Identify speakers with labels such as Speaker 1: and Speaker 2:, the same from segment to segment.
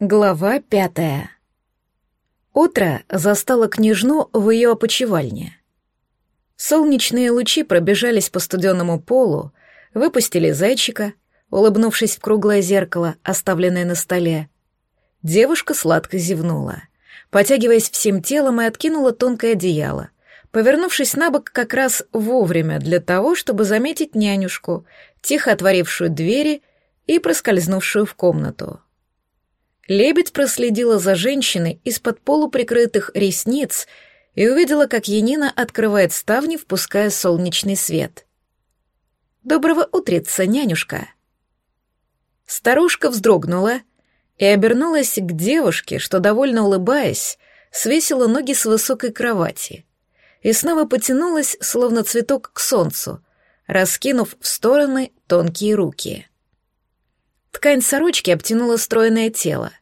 Speaker 1: Глава пятая. Утро застало княжну в ее опочивальне. Солнечные лучи пробежались по студенному полу, выпустили зайчика, улыбнувшись в круглое зеркало, оставленное на столе. Девушка сладко зевнула, потягиваясь всем телом и откинула тонкое одеяло, повернувшись на бок как раз вовремя для того, чтобы заметить нянюшку, тихо отворившую двери и проскользнувшую в комнату. Лебедь проследила за женщиной из-под полуприкрытых ресниц и увидела, как Янина открывает ставни, впуская солнечный свет. «Доброго утреца, нянюшка!» Старушка вздрогнула и обернулась к девушке, что, довольно улыбаясь, свесила ноги с высокой кровати и снова потянулась, словно цветок, к солнцу, раскинув в стороны тонкие руки. Ткань сорочки обтянула стройное тело,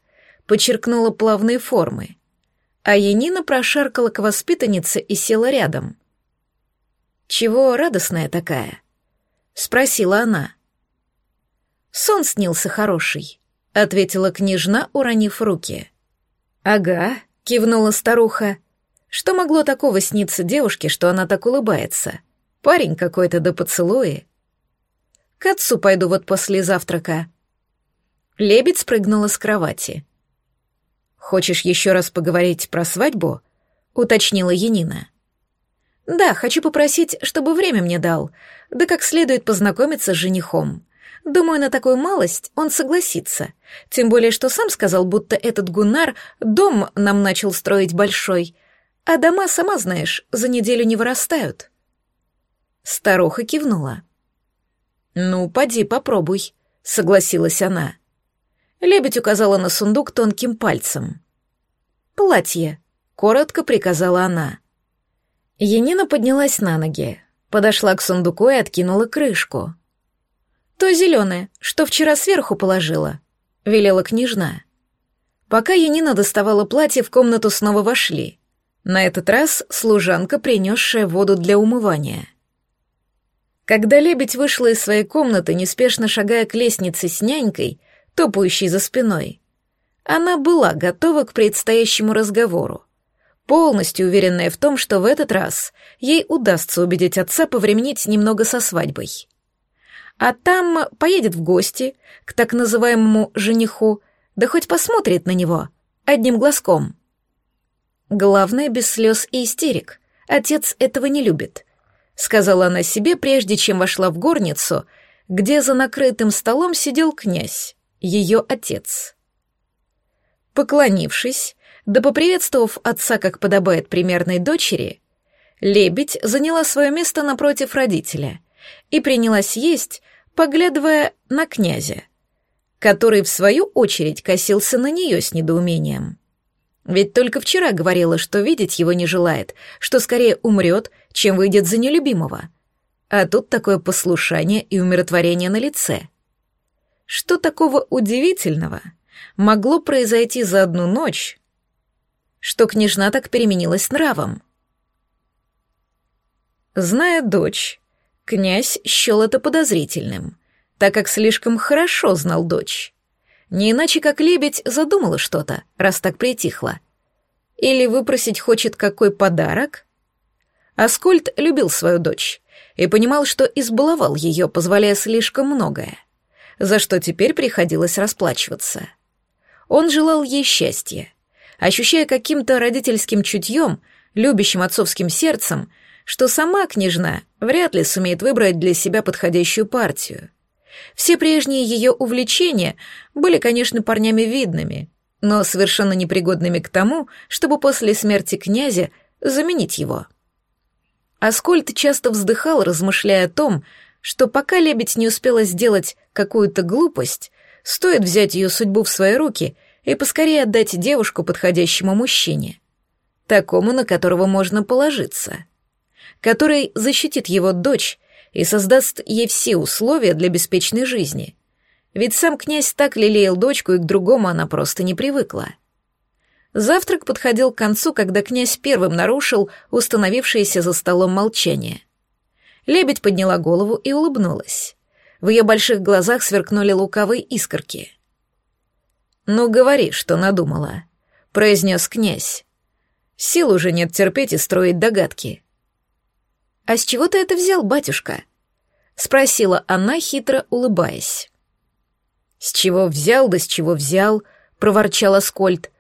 Speaker 1: подчеркнула плавные формы, а Янина прошаркала к воспитаннице и села рядом. «Чего радостная такая?» — спросила она. «Сон снился хороший», — ответила княжна, уронив руки. «Ага», — кивнула старуха. «Что могло такого сниться девушке, что она так улыбается? Парень какой-то до поцелуи». «К отцу пойду вот после завтрака», Лебедь спрыгнула с кровати. «Хочешь еще раз поговорить про свадьбу?» — уточнила Янина. «Да, хочу попросить, чтобы время мне дал, да как следует познакомиться с женихом. Думаю, на такую малость он согласится. Тем более, что сам сказал, будто этот Гуннар дом нам начал строить большой, а дома, сама знаешь, за неделю не вырастают». Старуха кивнула. «Ну, поди попробуй», — согласилась она. Лебедь указала на сундук тонким пальцем. «Платье», — коротко приказала она. Енина поднялась на ноги, подошла к сундуку и откинула крышку. «То зеленое, что вчера сверху положила», — велела княжна. Пока Енина доставала платье, в комнату снова вошли. На этот раз служанка, принесшая воду для умывания. Когда лебедь вышла из своей комнаты, неспешно шагая к лестнице с нянькой, топающей за спиной. Она была готова к предстоящему разговору, полностью уверенная в том, что в этот раз ей удастся убедить отца повременить немного со свадьбой. А там поедет в гости к так называемому жениху, да хоть посмотрит на него одним глазком. Главное, без слез и истерик. Отец этого не любит, сказала она себе, прежде чем вошла в горницу, где за накрытым столом сидел князь ее отец. Поклонившись, да поприветствовав отца, как подобает примерной дочери, лебедь заняла свое место напротив родителя и принялась есть, поглядывая на князя, который, в свою очередь, косился на нее с недоумением. Ведь только вчера говорила, что видеть его не желает, что скорее умрет, чем выйдет за нелюбимого. А тут такое послушание и умиротворение на лице — что такого удивительного могло произойти за одну ночь, что княжна так переменилась нравом? Зная дочь, князь счел это подозрительным, так как слишком хорошо знал дочь. Не иначе, как лебедь задумала что-то, раз так притихла. Или выпросить хочет какой подарок? Аскольд любил свою дочь и понимал, что избаловал ее, позволяя слишком многое за что теперь приходилось расплачиваться. Он желал ей счастья, ощущая каким-то родительским чутьем, любящим отцовским сердцем, что сама княжна вряд ли сумеет выбрать для себя подходящую партию. Все прежние ее увлечения были, конечно, парнями видными, но совершенно непригодными к тому, чтобы после смерти князя заменить его. Аскольд часто вздыхал, размышляя о том, что пока лебедь не успела сделать какую-то глупость, стоит взять ее судьбу в свои руки и поскорее отдать девушку подходящему мужчине, такому, на которого можно положиться, который защитит его дочь и создаст ей все условия для беспечной жизни. Ведь сам князь так лелеял дочку, и к другому она просто не привыкла. Завтрак подходил к концу, когда князь первым нарушил установившееся за столом молчание. Лебедь подняла голову и улыбнулась. В ее больших глазах сверкнули луковые искорки. «Ну, говори, что надумала», — произнес князь. «Сил уже нет терпеть и строить догадки». «А с чего ты это взял, батюшка?» — спросила она, хитро улыбаясь. «С чего взял, да с чего взял», — проворчал Аскольд.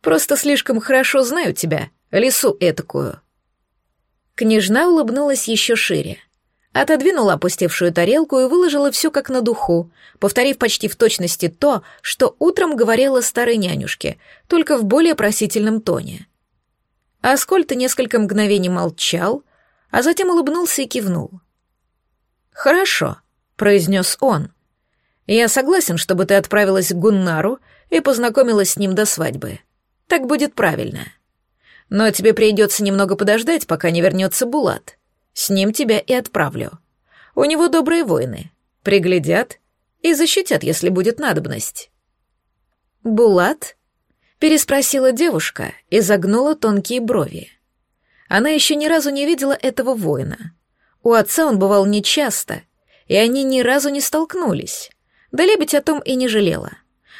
Speaker 1: «Просто слишком хорошо знаю тебя, лису этакую». Княжна улыбнулась еще шире. Отодвинула опустевшую тарелку и выложила все как на духу, повторив почти в точности то, что утром говорила старой нянюшке, только в более просительном тоне. Аскольд несколько мгновений молчал, а затем улыбнулся и кивнул. «Хорошо», — произнес он. «Я согласен, чтобы ты отправилась к Гуннару и познакомилась с ним до свадьбы. Так будет правильно. Но тебе придется немного подождать, пока не вернется Булат. С ним тебя и отправлю. У него добрые воины. Приглядят и защитят, если будет надобность». «Булат?» — переспросила девушка и загнула тонкие брови. Она еще ни разу не видела этого воина. У отца он бывал нечасто, и они ни разу не столкнулись. Да лебедь о том и не жалела.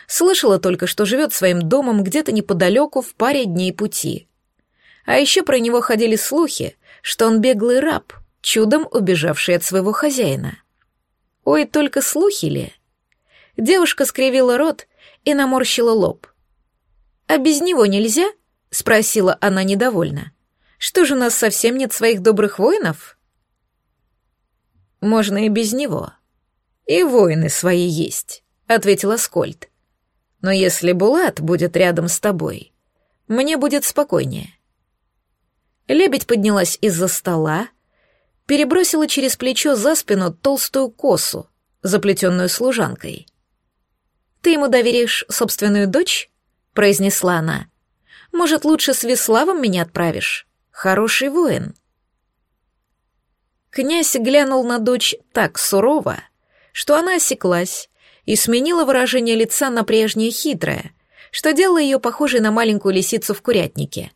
Speaker 1: Слышала только, что живет своим домом где-то неподалеку в паре дней пути. А еще про него ходили слухи, что он беглый раб, чудом убежавший от своего хозяина. Ой, только слухи ли? Девушка скривила рот и наморщила лоб. «А без него нельзя?» — спросила она недовольно. «Что же у нас совсем нет своих добрых воинов?» «Можно и без него. И воины свои есть», — ответила Скольд. «Но если Булат будет рядом с тобой, мне будет спокойнее. Лебедь поднялась из-за стола, перебросила через плечо за спину толстую косу, заплетенную служанкой. «Ты ему доверишь собственную дочь?» — произнесла она. «Может, лучше с Веславом меня отправишь? Хороший воин». Князь глянул на дочь так сурово, что она осеклась и сменила выражение лица на прежнее хитрое, что делало ее похожей на маленькую лисицу в курятнике.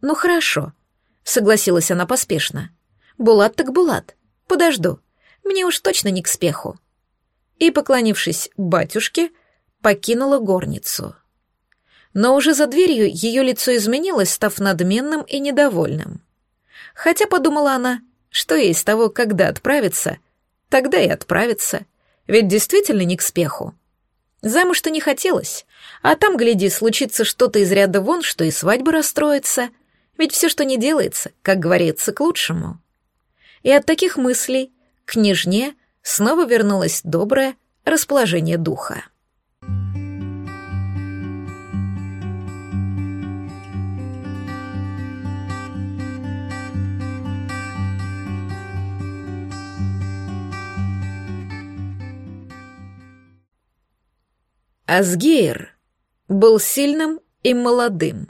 Speaker 1: «Ну хорошо», — согласилась она поспешно. «Булат так Булат. Подожду. Мне уж точно не к спеху». И, поклонившись батюшке, покинула горницу. Но уже за дверью ее лицо изменилось, став надменным и недовольным. Хотя, подумала она, что есть того, когда отправиться, тогда и отправиться, ведь действительно не к спеху. Замуж-то не хотелось, а там, гляди, случится что-то из ряда вон, что и свадьба расстроится — ведь все, что не делается, как говорится, к лучшему. И от таких мыслей к княжне снова вернулось доброе расположение духа. Асгейр был сильным и молодым.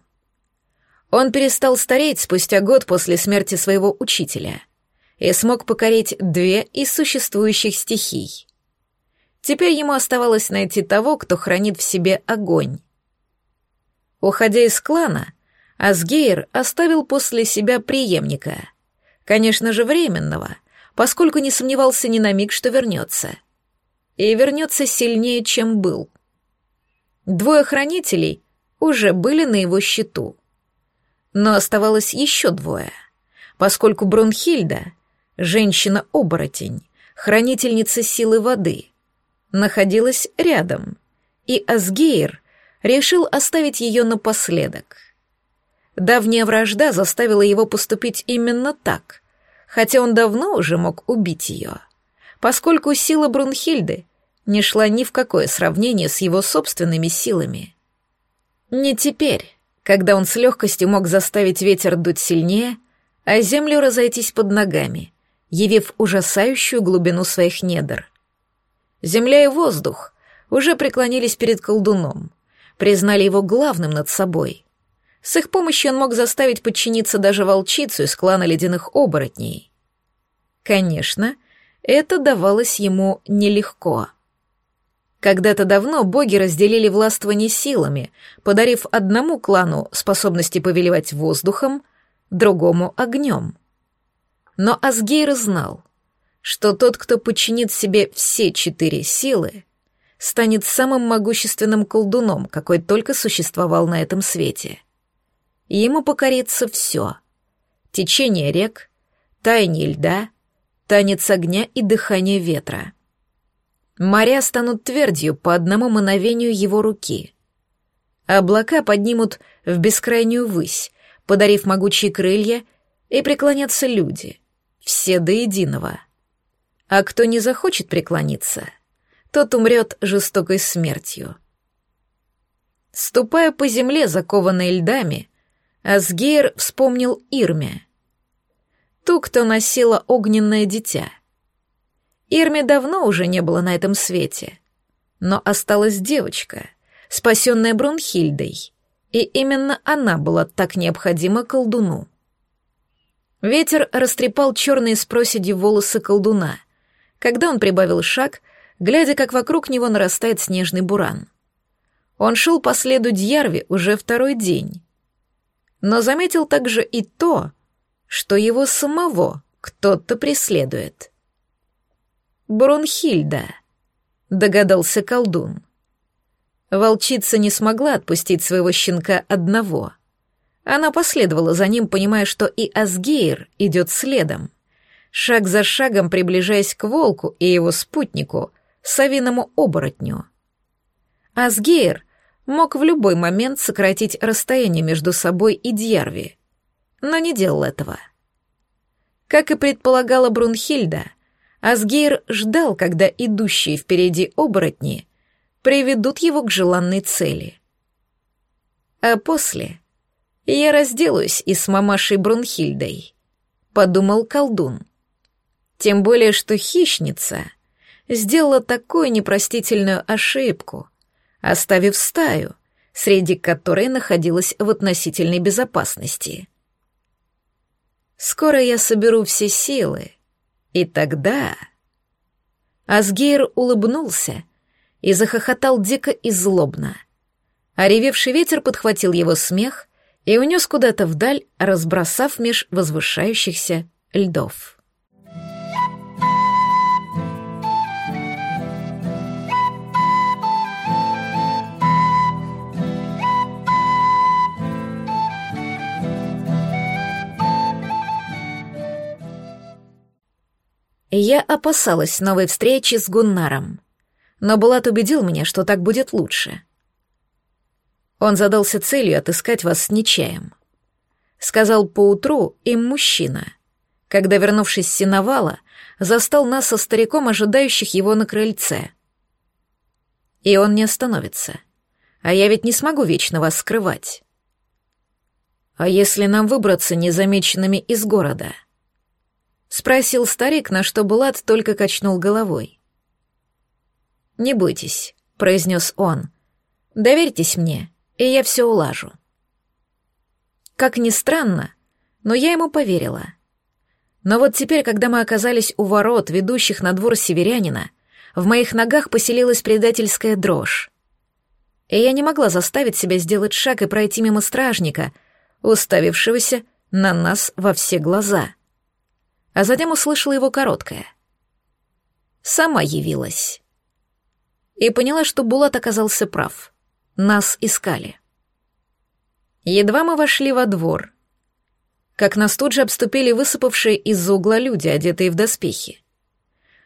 Speaker 1: Он перестал стареть спустя год после смерти своего учителя и смог покорить две из существующих стихий. Теперь ему оставалось найти того, кто хранит в себе огонь. Уходя из клана, Асгейр оставил после себя преемника, конечно же, временного, поскольку не сомневался ни на миг, что вернется. И вернется сильнее, чем был. Двое хранителей уже были на его счету — но оставалось еще двое, поскольку Брунхильда, женщина-оборотень, хранительница силы воды, находилась рядом, и Асгейр решил оставить ее напоследок. Давняя вражда заставила его поступить именно так, хотя он давно уже мог убить ее, поскольку сила Брунхильды не шла ни в какое сравнение с его собственными силами. Не теперь, когда он с легкостью мог заставить ветер дуть сильнее, а землю разойтись под ногами, явив ужасающую глубину своих недр. Земля и воздух уже преклонились перед колдуном, признали его главным над собой. С их помощью он мог заставить подчиниться даже волчицу из клана ледяных оборотней. Конечно, это давалось ему нелегко — когда-то давно боги разделили властвование силами, подарив одному клану способности повелевать воздухом, другому — огнем. Но Асгейр знал, что тот, кто подчинит себе все четыре силы, станет самым могущественным колдуном, какой только существовал на этом свете. Ему покорится все — течение рек, таяние льда, танец огня и дыхание ветра. Моря станут твердью по одному мановению его руки. Облака поднимут в бескрайнюю высь, подарив могучие крылья, и преклонятся люди, все до единого. А кто не захочет преклониться — тот умрет жестокой смертью. Ступая по земле, закованной льдами, Асгейр вспомнил Ирме. Ту, кто носила огненное дитя. Ирме давно уже не было на этом свете, но осталась девочка, спасенная Брунхильдой, и именно она была так необходима колдуну. Ветер растрепал черные с проседью волосы колдуна. Когда он прибавил шаг — глядя, как вокруг него нарастает снежный буран. Он шел по следу Дьярви уже второй день, но заметил также и то, что его самого кто-то преследует. «Брунхильда», — догадался колдун. Волчица не смогла отпустить своего щенка одного. Она последовала за ним, понимая, что и Асгейр идет следом, шаг за шагом приближаясь к волку и его спутнику — совиному оборотню. Асгейр мог в любой момент сократить расстояние между собой и Дьярви, но не делал этого. Как и предполагала Брунхильда, Асгейр ждал, когда идущие впереди оборотни приведут его к желанной цели. А после я разделаюсь и с мамашей Брунхильдой, подумал колдун. Тем более, что хищница — сделала такую непростительную ошибку, оставив стаю, среди которой находилась в относительной безопасности. Скоро я соберу все силы, и тогда... Асгейр улыбнулся и захохотал дико и злобно. А ревевший ветер подхватил его смех и унес куда-то вдаль, разбросав меж возвышающихся льдов. Я опасалась новой встречи с Гуннаром, но Булат убедил меня, что так будет лучше. Он задался целью отыскать вас с Нечаем. Сказал поутру им мужчина, когда, вернувшись с сеновала, застал нас со стариком, ожидающих его на крыльце. И он не остановится. А я ведь не смогу вечно вас скрывать. А если нам выбраться незамеченными из города — Спросил старик, на что Булат только качнул головой. «Не бойтесь», — произнес он. «Доверьтесь мне, и я все улажу». Как ни странно, но я ему поверила. Но вот теперь, когда мы оказались у ворот, ведущих на двор северянина, в моих ногах поселилась предательская дрожь. И я не могла заставить себя сделать шаг и пройти мимо стражника, уставившегося на нас во все глаза — а затем услышала его короткое. Сама явилась. И поняла, что Булат оказался прав. Нас искали. Едва мы вошли во двор, как нас тут же обступили высыпавшие из-за угла люди, одетые в доспехи.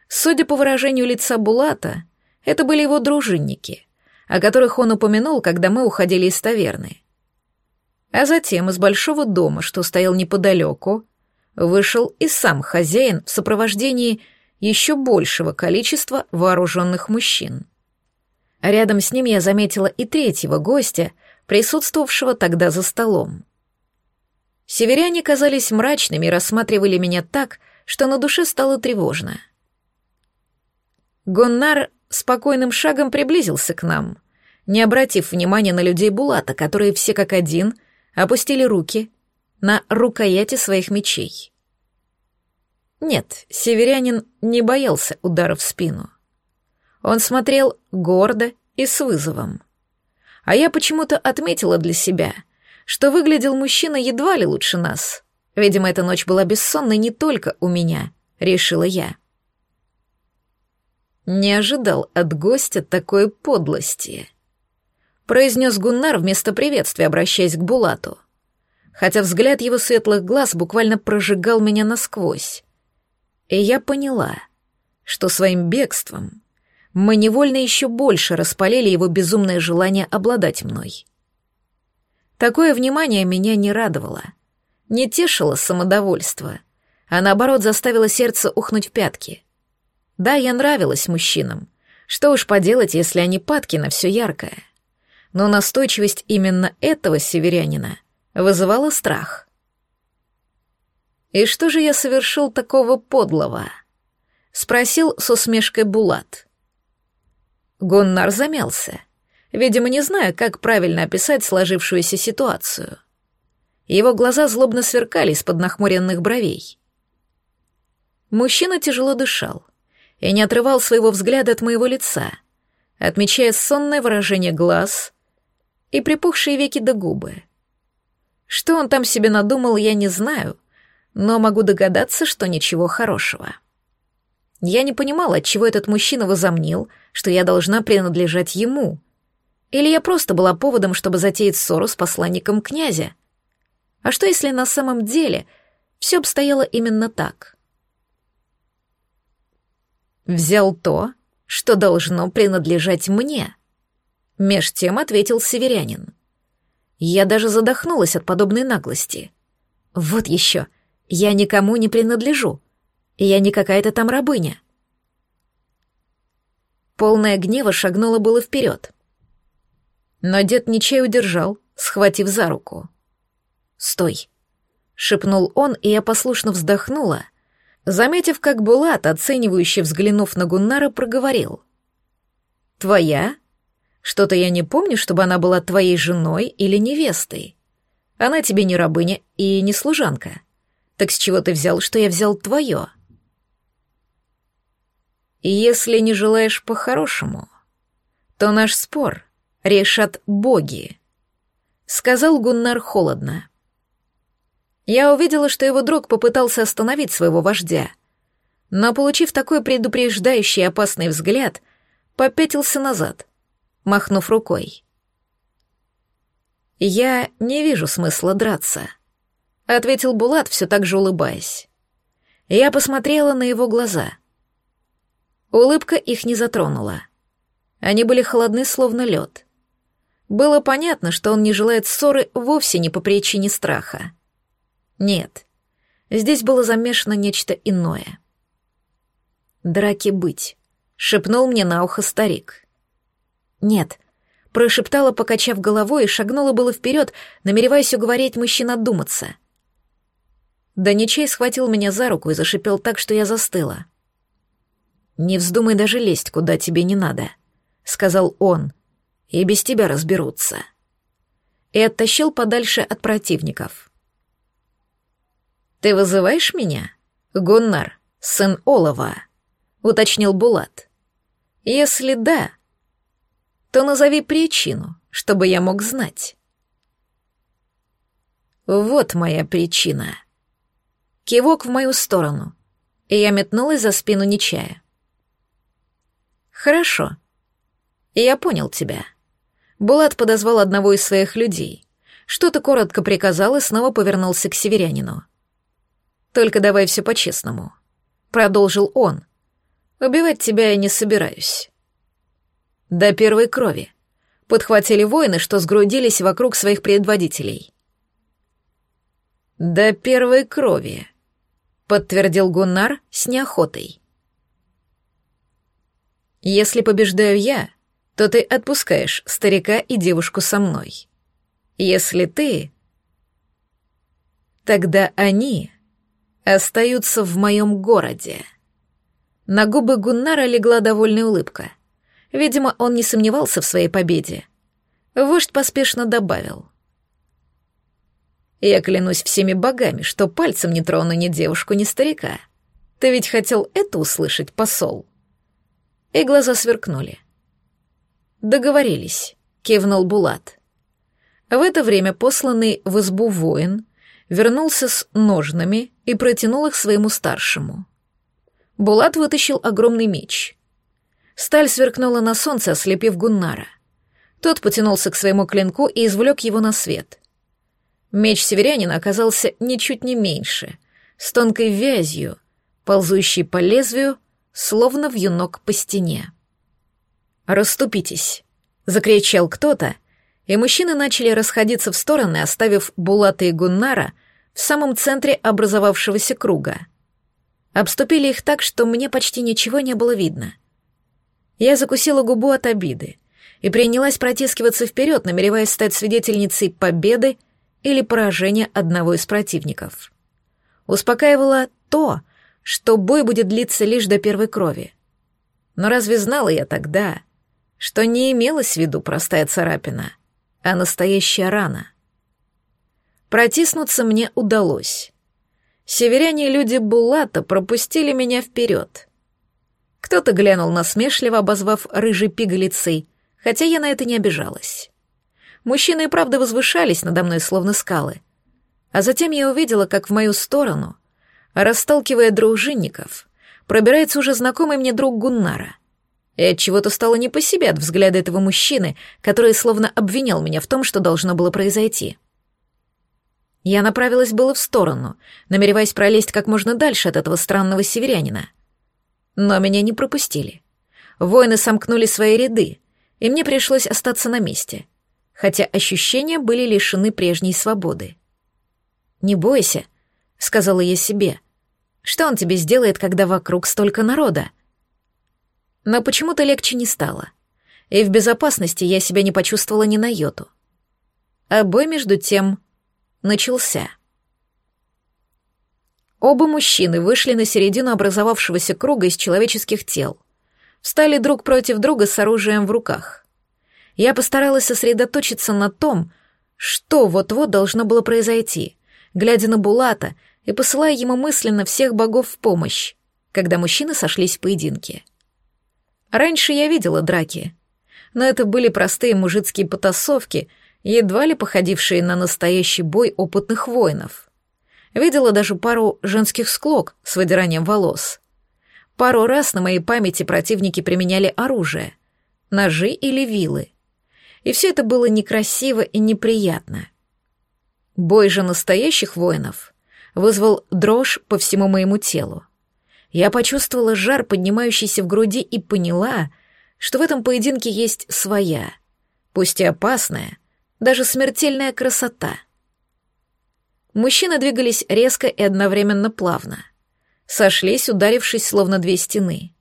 Speaker 1: Судя по выражению лица Булата, это были его дружинники, о которых он упомянул, когда мы уходили из таверны. А затем из большого дома, что стоял неподалеку, вышел и сам хозяин в сопровождении еще большего количества вооруженных мужчин. Рядом с ним я заметила и третьего гостя, присутствовавшего тогда за столом. Северяне казались мрачными и рассматривали меня так, что на душе стало тревожно. Гоннар спокойным шагом приблизился к нам, не обратив внимания на людей Булата, которые все как один опустили руки на рукояти своих мечей. Нет, северянин не боялся удара в спину. Он смотрел гордо и с вызовом. А я почему-то отметила для себя, что выглядел мужчина едва ли лучше нас. Видимо, эта ночь была бессонной не только у меня, решила я. Не ожидал от гостя такой подлости. Произнес Гуннар вместо приветствия, обращаясь к Булату. Хотя взгляд его светлых глаз буквально прожигал меня насквозь. И я поняла, что своим бегством мы невольно еще больше распалили его безумное желание обладать мной. Такое внимание меня не радовало, не тешило самодовольство, а наоборот заставило сердце ухнуть в пятки. Да, я нравилась мужчинам. Что уж поделать, если они падки на все яркое. Но настойчивость именно этого северянина вызывала страх. «И что же я совершил такого подлого?» — спросил с усмешкой Булат. Гоннар замялся, видимо, не зная, как правильно описать сложившуюся ситуацию. Его глаза злобно сверкали из-под нахмуренных бровей. Мужчина тяжело дышал и не отрывал своего взгляда от моего лица, отмечая сонное выражение глаз и припухшие веки до губы. Что он там себе надумал, я не знаю, но могу догадаться, что ничего хорошего. Я не понимала, отчего этот мужчина возомнил, что я должна принадлежать ему. Или я просто была поводом, чтобы затеять ссору с посланником князя. А что, если на самом деле все обстояло именно так? Взял то, что должно принадлежать мне. Меж тем ответил северянин. Я даже задохнулась от подобной наглости. Вот еще, я никому не принадлежу. Я не какая-то там рабыня. Полная гнева шагнула было вперед. Но дед ничей удержал, схватив за руку. «Стой!» — шепнул он, и я послушно вздохнула, заметив, как Булат, оценивающе взглянув на Гуннара, проговорил. «Твоя? Что-то я не помню, чтобы она была твоей женой или невестой. Она тебе не рабыня и не служанка. Так с чего ты взял, что я взял твое?» «Если не желаешь по-хорошему, то наш спор решат боги», — сказал Гуннар холодно. Я увидела, что его друг попытался остановить своего вождя, но, получив такой предупреждающий опасный взгляд, попятился назад, махнув рукой. «Я не вижу смысла драться», — ответил Булат, все так же улыбаясь. Я посмотрела на его глаза. Улыбка их не затронула. Они были холодны, словно лед. Было понятно, что он не желает ссоры вовсе не по причине страха. Нет, здесь было замешано нечто иное. «Драки быть», — шепнул мне на ухо старик. «Нет», — прошептала, покачав головой, и шагнула было вперед, намереваясь уговорить мужчин отдуматься. Даничей схватил меня за руку и зашипел так, что я застыла. «Не вздумай даже лезть, куда тебе не надо», — сказал он, — «и без тебя разберутся». И оттащил подальше от противников. «Ты вызываешь меня, Гуннар, сын Олова?» — уточнил Булат. «Если да, то назови причину, чтобы я мог знать». «Вот моя причина». Кивок в мою сторону, и я метнулась за спину Нечая. «Хорошо. Я понял тебя». Булат подозвал одного из своих людей. Что-то коротко приказал и снова повернулся к северянину. Только давай все по-честному. Продолжил он. Убивать тебя я не собираюсь. До первой крови. Подхватили воины, что сгрудились вокруг своих предводителей. До первой крови, подтвердил Гуннар с неохотой. Если побеждаю я, то ты отпускаешь старика и девушку со мной. Если ты... Тогда они остаются в моем городе». На губы Гуннара легла довольная улыбка. Видимо, он не сомневался в своей победе. Вождь поспешно добавил. «Я клянусь всеми богами, что пальцем не трону ни девушку, ни старика. Ты ведь хотел это услышать, посол?» И глаза сверкнули. «Договорились», — кивнул Булат. В это время посланный в избу воин вернулся с ножнами и протянул их своему старшему. Булат вытащил огромный меч. Сталь сверкнула на солнце, ослепив Гуннара. Тот потянулся к своему клинку и извлек его на свет. Меч северянина оказался ничуть не меньше, с тонкой вязью, ползущей по лезвию, словно вьюнок по стене. «Расступитесь!» — закричал кто-то, и мужчины начали расходиться в стороны, оставив Булата и Гуннара в самом центре образовавшегося круга. Обступили их так, что мне почти ничего не было видно — я закусила губу от обиды и принялась протискиваться вперед, намереваясь стать свидетельницей победы или поражения одного из противников. Успокаивало то, что бой будет длиться лишь до первой крови. Но разве знала я тогда, что не имелась в виду простая царапина, а настоящая рана? Протиснуться мне удалось. Северяне и люди Булата пропустили меня вперед — кто-то глянул насмешливо, обозвав рыжей пигалицей, хотя я на это не обижалась. Мужчины и правда возвышались надо мной, словно скалы. А затем я увидела, как в мою сторону, расталкивая дружинников, пробирается уже знакомый мне друг Гуннара. И от чего-то стало не по себе от взгляда этого мужчины, который словно обвинял меня в том, что должно было произойти. Я направилась было в сторону, намереваясь пролезть как можно дальше от этого странного северянина. Но меня не пропустили. Воины сомкнули свои ряды, и мне пришлось остаться на месте, хотя ощущения были лишены прежней свободы. «Не бойся», — сказала я себе. «Что он тебе сделает, когда вокруг столько народа?» Но почему-то легче не стало, и в безопасности я себя не почувствовала ни на йоту. А бой, между тем, начался. Оба мужчины вышли на середину образовавшегося круга из человеческих тел. Встали друг против друга с оружием в руках. Я постаралась сосредоточиться на том, что вот-вот должно было произойти, глядя на Булата и посылая ему мысленно всех богов в помощь, когда мужчины сошлись в поединке. Раньше я видела драки, но это были простые мужицкие потасовки, едва ли походившие на настоящий бой опытных воинов — Видела даже пару женских склок с выдиранием волос. Пару раз на моей памяти противники применяли оружие, ножи или вилы. И все это было некрасиво и неприятно. Бой же настоящих воинов вызвал дрожь по всему моему телу. Я почувствовала жар, поднимающийся в груди, и поняла, что в этом поединке есть своя, пусть и опасная, даже смертельная красота — Мужчины двигались резко и одновременно плавно. Сошлись, ударившись словно две стены.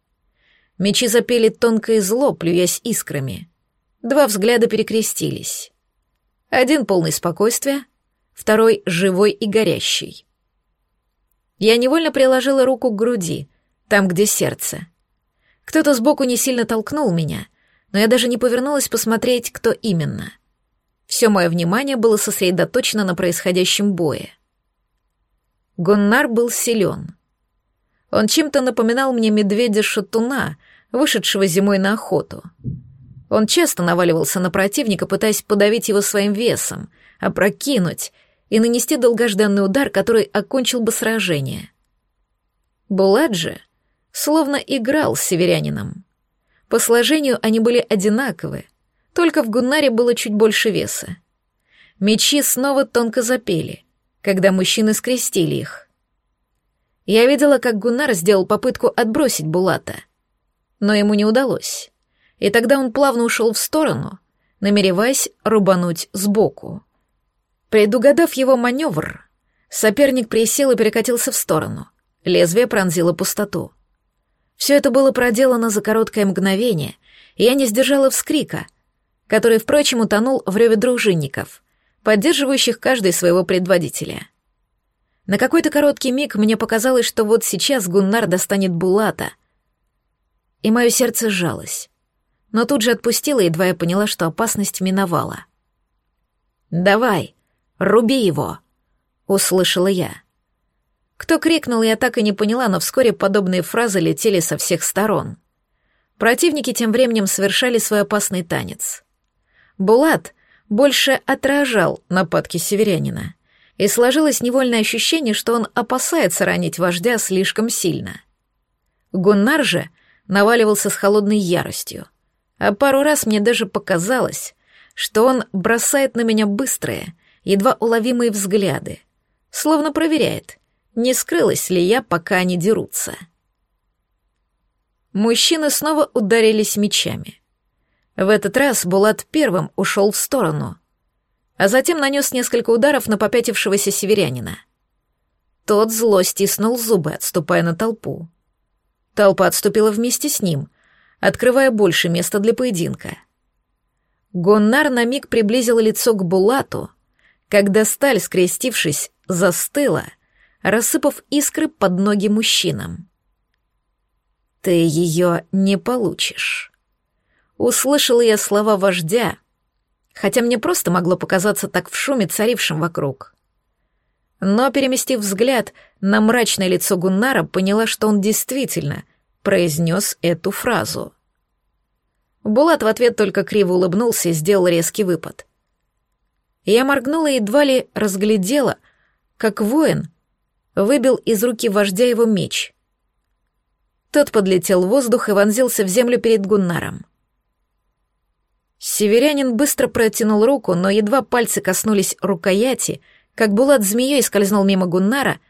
Speaker 1: Мечи запели тонко и зло, плюясь искрами. Два взгляда перекрестились. Один полный спокойствия, второй живой и горящий. Я невольно приложила руку к груди, там, где сердце. Кто-то сбоку не сильно толкнул меня, но я даже не повернулась посмотреть, кто именно — все мое внимание было сосредоточено на происходящем бое. Гоннар был силен. Он чем-то напоминал мне медведя-шатуна, вышедшего зимой на охоту. Он часто наваливался на противника, пытаясь подавить его своим весом, опрокинуть и нанести долгожданный удар, который окончил бы сражение. Буладжи словно играл с северянином. По сложению они были одинаковы, только в Гуннаре было чуть больше веса. Мечи снова тонко запели, когда мужчины скрестили их. Я видела, как Гуннар сделал попытку отбросить Булата, но ему не удалось, и тогда он плавно ушел в сторону, намереваясь рубануть сбоку. Предугадав его маневр, соперник присел и перекатился в сторону. Лезвие пронзило пустоту. Все это было проделано за короткое мгновение, и я не сдержала вскрика — который, впрочем, утонул в реве дружинников, поддерживающих каждый своего предводителя. На какой-то короткий миг мне показалось, что вот сейчас Гуннар достанет Булата, и мое сердце сжалось, но тут же отпустило, едва я поняла, что опасность миновала. «Давай, руби его!» — услышала я. Кто крикнул, я так и не поняла, но вскоре подобные фразы летели со всех сторон. Противники тем временем совершали свой опасный танец. Булат больше отражал нападки северянина, и сложилось невольное ощущение, что он опасается ранить вождя слишком сильно. Гуннар же наваливался с холодной яростью, а пару раз мне даже показалось, что он бросает на меня быстрые, едва уловимые взгляды, словно проверяет, не скрылась ли я, пока они дерутся. Мужчины снова ударились мечами. В этот раз Булат первым ушел в сторону, а затем нанес несколько ударов на попятившегося северянина. Тот зло стиснул зубы, отступая на толпу. Толпа отступила вместе с ним, открывая больше места для поединка. Гоннар на миг приблизил лицо к Булату, когда сталь, скрестившись, застыла, рассыпав искры под ноги мужчинам. «Ты ее не получишь». Услышала я слова вождя, хотя мне просто могло показаться так в шуме, царившем вокруг. Но, переместив взгляд на мрачное лицо Гуннара, поняла, что он действительно произнес эту фразу. Булат в ответ только криво улыбнулся и сделал резкий выпад. Я моргнула и едва ли разглядела, как воин выбил из руки вождя его меч. Тот подлетел в воздух и вонзился в землю перед Гуннаром. Северянин быстро протянул руку, но едва пальцы коснулись рукояти, как Булат змеей скользнул мимо Гуннара,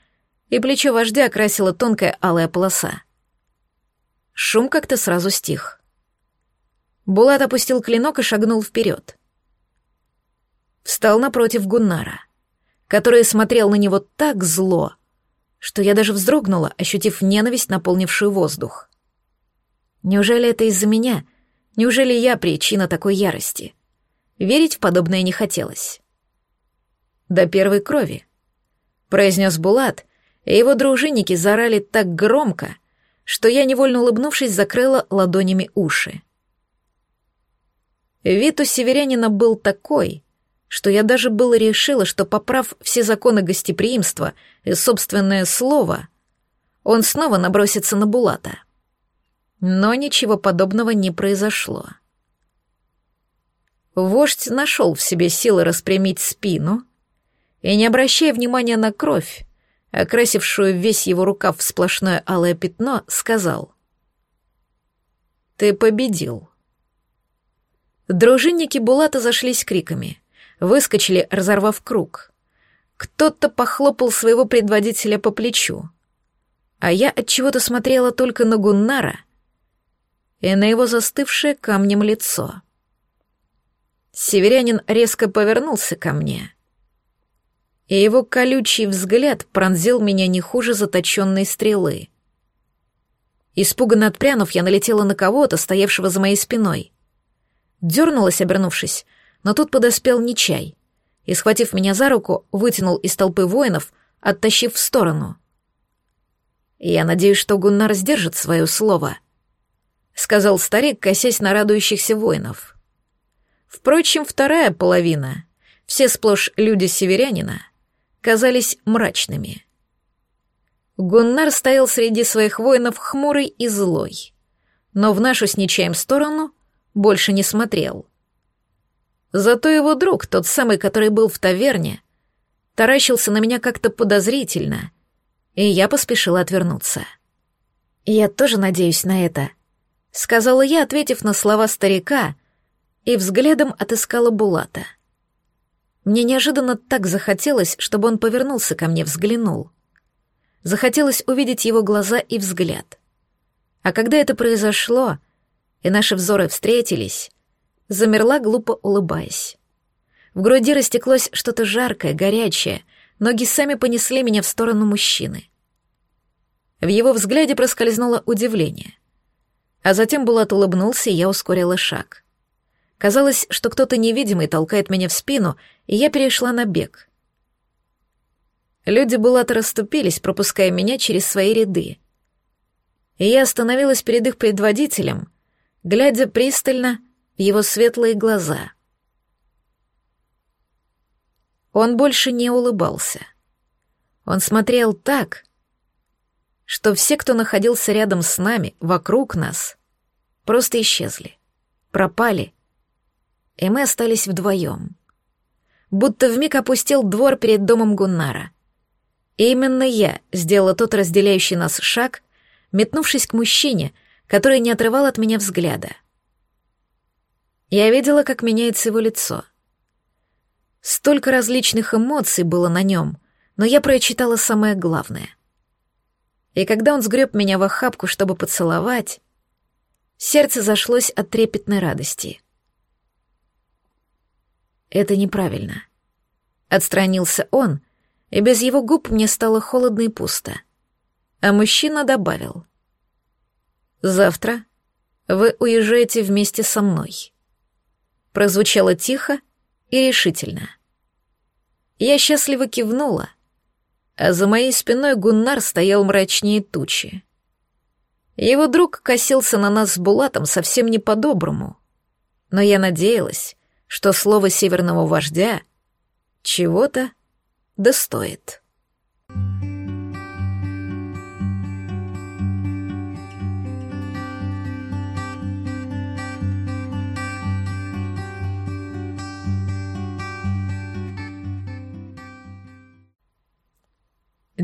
Speaker 1: и плечо вождя окрасила тонкая алая полоса. Шум как-то сразу стих. Булат опустил клинок и шагнул вперед. Встал напротив Гуннара, который смотрел на него так зло, что я даже вздрогнула, ощутив ненависть, наполнившую воздух. Неужели это из-за меня — Неужели я причина такой ярости? Верить в подобное не хотелось. До первой крови, произнес Булат, и его дружинники заорали так громко, что я, невольно улыбнувшись, закрыла ладонями уши. Вид у северянина был такой, что я даже было решила, что, поправ все законы гостеприимства и собственное слово, он снова набросится на Булата. Но ничего подобного не произошло. Вождь нашел в себе силы распрямить спину и, не обращая внимания на кровь, окрасившую весь его рукав в сплошное алое пятно, сказал «Ты победил». Дружинники Булата зашлись криками, выскочили, разорвав круг. Кто-то похлопал своего предводителя по плечу, а я от чего то смотрела только на Гуннара и на его застывшее камнем лицо. Северянин резко повернулся ко мне, и его колючий взгляд пронзил меня не хуже заточенной стрелы. Испуганно отпрянув, я налетела на кого-то, стоявшего за моей спиной. Дернулась, обернувшись, но тут подоспел Нечай и, схватив меня за руку, вытянул из толпы воинов, оттащив в сторону. Я надеюсь, что Гуннар сдержит свое слово —— сказал старик, косясь на радующихся воинов. Впрочем, вторая половина, все сплошь люди северянина, казались мрачными. Гуннар стоял среди своих воинов хмурый и злой, но в нашу с ничаем сторону больше не смотрел. Зато его друг, тот самый, который был в таверне, таращился на меня как-то подозрительно, и я поспешила отвернуться. «Я тоже надеюсь на это», сказала я, ответив на слова старика, и взглядом отыскала Булата. Мне неожиданно так захотелось, чтобы он повернулся ко мне, взглянул. Захотелось увидеть его глаза и взгляд. А когда это произошло, и наши взоры встретились, замерла, глупо улыбаясь. В груди растеклось что-то жаркое, горячее, ноги сами понесли меня в сторону мужчины. В его взгляде проскользнуло удивление — а затем Булат улыбнулся, и я ускорила шаг. Казалось, что кто-то невидимый толкает меня в спину, и я перешла на бег. Люди Булата расступились, пропуская меня через свои ряды. И я остановилась перед их предводителем, глядя пристально в его светлые глаза. Он больше не улыбался. Он смотрел так, что все, кто находился рядом с нами, вокруг нас, просто исчезли, пропали, и мы остались вдвоем. Будто вмиг опустил двор перед домом Гуннара. И именно я сделала тот разделяющий нас шаг, метнувшись к мужчине, который не отрывал от меня взгляда. Я видела, как меняется его лицо. Столько различных эмоций было на нем, но я прочитала самое главное. И когда он сгреб меня в охапку, чтобы поцеловать, сердце зашлось от трепетной радости. Это неправильно. Отстранился он, и без его губ мне стало холодно и пусто. А мужчина добавил. «Завтра вы уезжаете вместе со мной». Прозвучало тихо и решительно. Я счастливо кивнула, а за моей спиной Гуннар стоял мрачнее тучи. Его друг косился на нас с Булатом совсем не по-доброму, но я надеялась, что слово северного вождя чего-то достоит.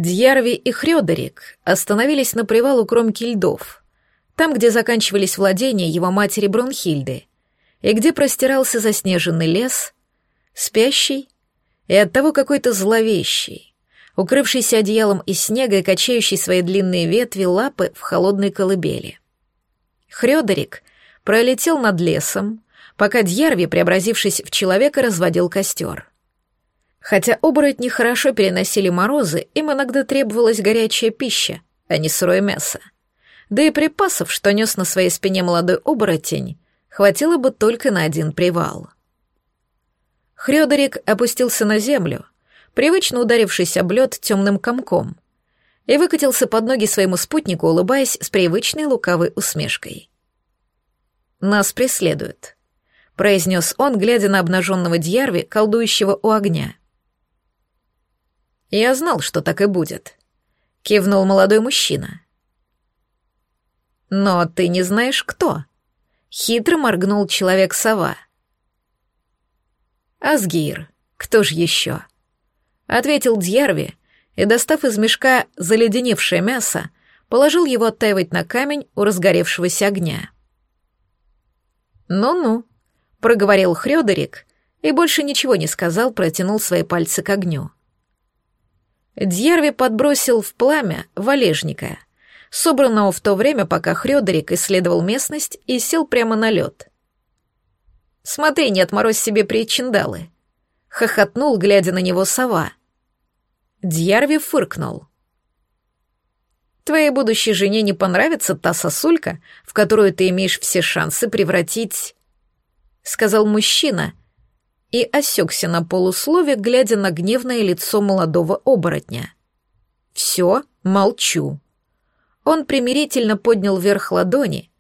Speaker 1: Дьярви и Хрёдерик остановились на привал у кромки льдов, там, где заканчивались владения его матери Бронхильды, и где простирался заснеженный лес, спящий и оттого какой-то зловещий, укрывшийся одеялом из снега и качающий свои длинные ветви лапы в холодной колыбели. Хрёдерик пролетел над лесом, пока Дьярви, преобразившись в человека, разводил костер. Хотя оборотни хорошо переносили морозы, им иногда требовалась горячая пища, а не сырое мясо. Да и припасов, что нес на своей спине молодой оборотень, хватило бы только на один привал. Хрёдерик опустился на землю, привычно ударившись об лед темным комком, и выкатился под ноги своему спутнику, улыбаясь с привычной лукавой усмешкой. «Нас преследуют», — произнес он, глядя на обнаженного Дьярви, колдующего у огня. «Я знал, что так и будет», — кивнул молодой мужчина. «Но ты не знаешь, кто?» — хитро моргнул человек-сова. «Асгир, кто ж еще?» — ответил Дьярви и, достав из мешка заледеневшее мясо, положил его оттаивать на камень у разгоревшегося огня. «Ну-ну», — проговорил Хрёдерик и больше ничего не сказал, протянул свои пальцы к огню. Дьерви подбросил в пламя валежника, собранного в то время, пока Хрёдерик исследовал местность и сел прямо на лед. «Смотри, не отморозь себе причиндалы», — хохотнул, глядя на него сова. Дьярви фыркнул. «Твоей будущей жене не понравится та сосулька, в которую ты имеешь все шансы превратить...» — сказал мужчина, и осекся на полуслове, глядя на гневное лицо молодого оборотня. «Все, молчу». Он примирительно поднял вверх ладони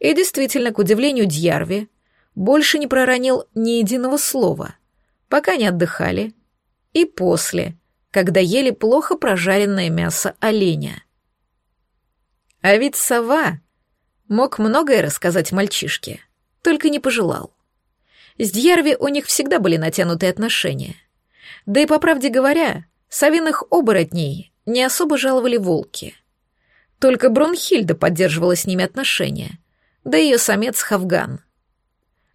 Speaker 1: и, действительно, к удивлению Дьярви, больше не проронил ни единого слова, пока не отдыхали, и после, когда ели плохо прожаренное мясо оленя. А ведь сова мог многое рассказать мальчишке, только не пожелал. С Дьярви у них всегда были натянутые отношения. Да и, по правде говоря, совиных оборотней не особо жаловали волки. Только Бронхильда поддерживала с ними отношения, да ее самец Хавган.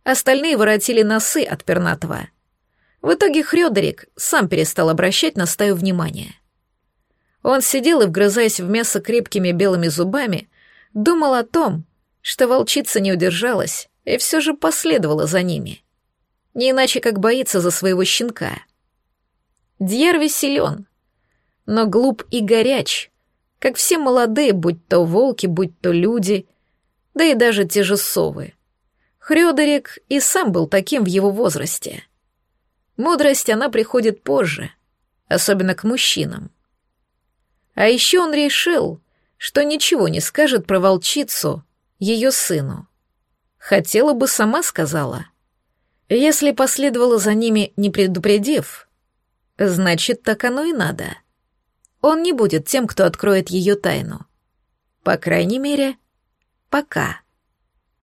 Speaker 1: Остальные воротили носы от пернатого. В итоге Хрёдерик сам перестал обращать на стаю внимания. Он сидел и, вгрызаясь в мясо крепкими белыми зубами, думал о том, что волчица не удержалась и все же последовала за ними — не иначе как боится за своего щенка. Дьярви силен, но глуп и горяч, как все молодые, будь то волки, будь то люди, да и даже те же совы. Хрёдерик и сам был таким в его возрасте. Мудрость она приходит позже, особенно к мужчинам. А еще он решил, что ничего не скажет про волчицу, ее сыну. Хотела бы, сама сказала — если последовало за ними, не предупредив, значит, так оно и надо. Он не будет тем, кто откроет ее тайну. По крайней мере, пока.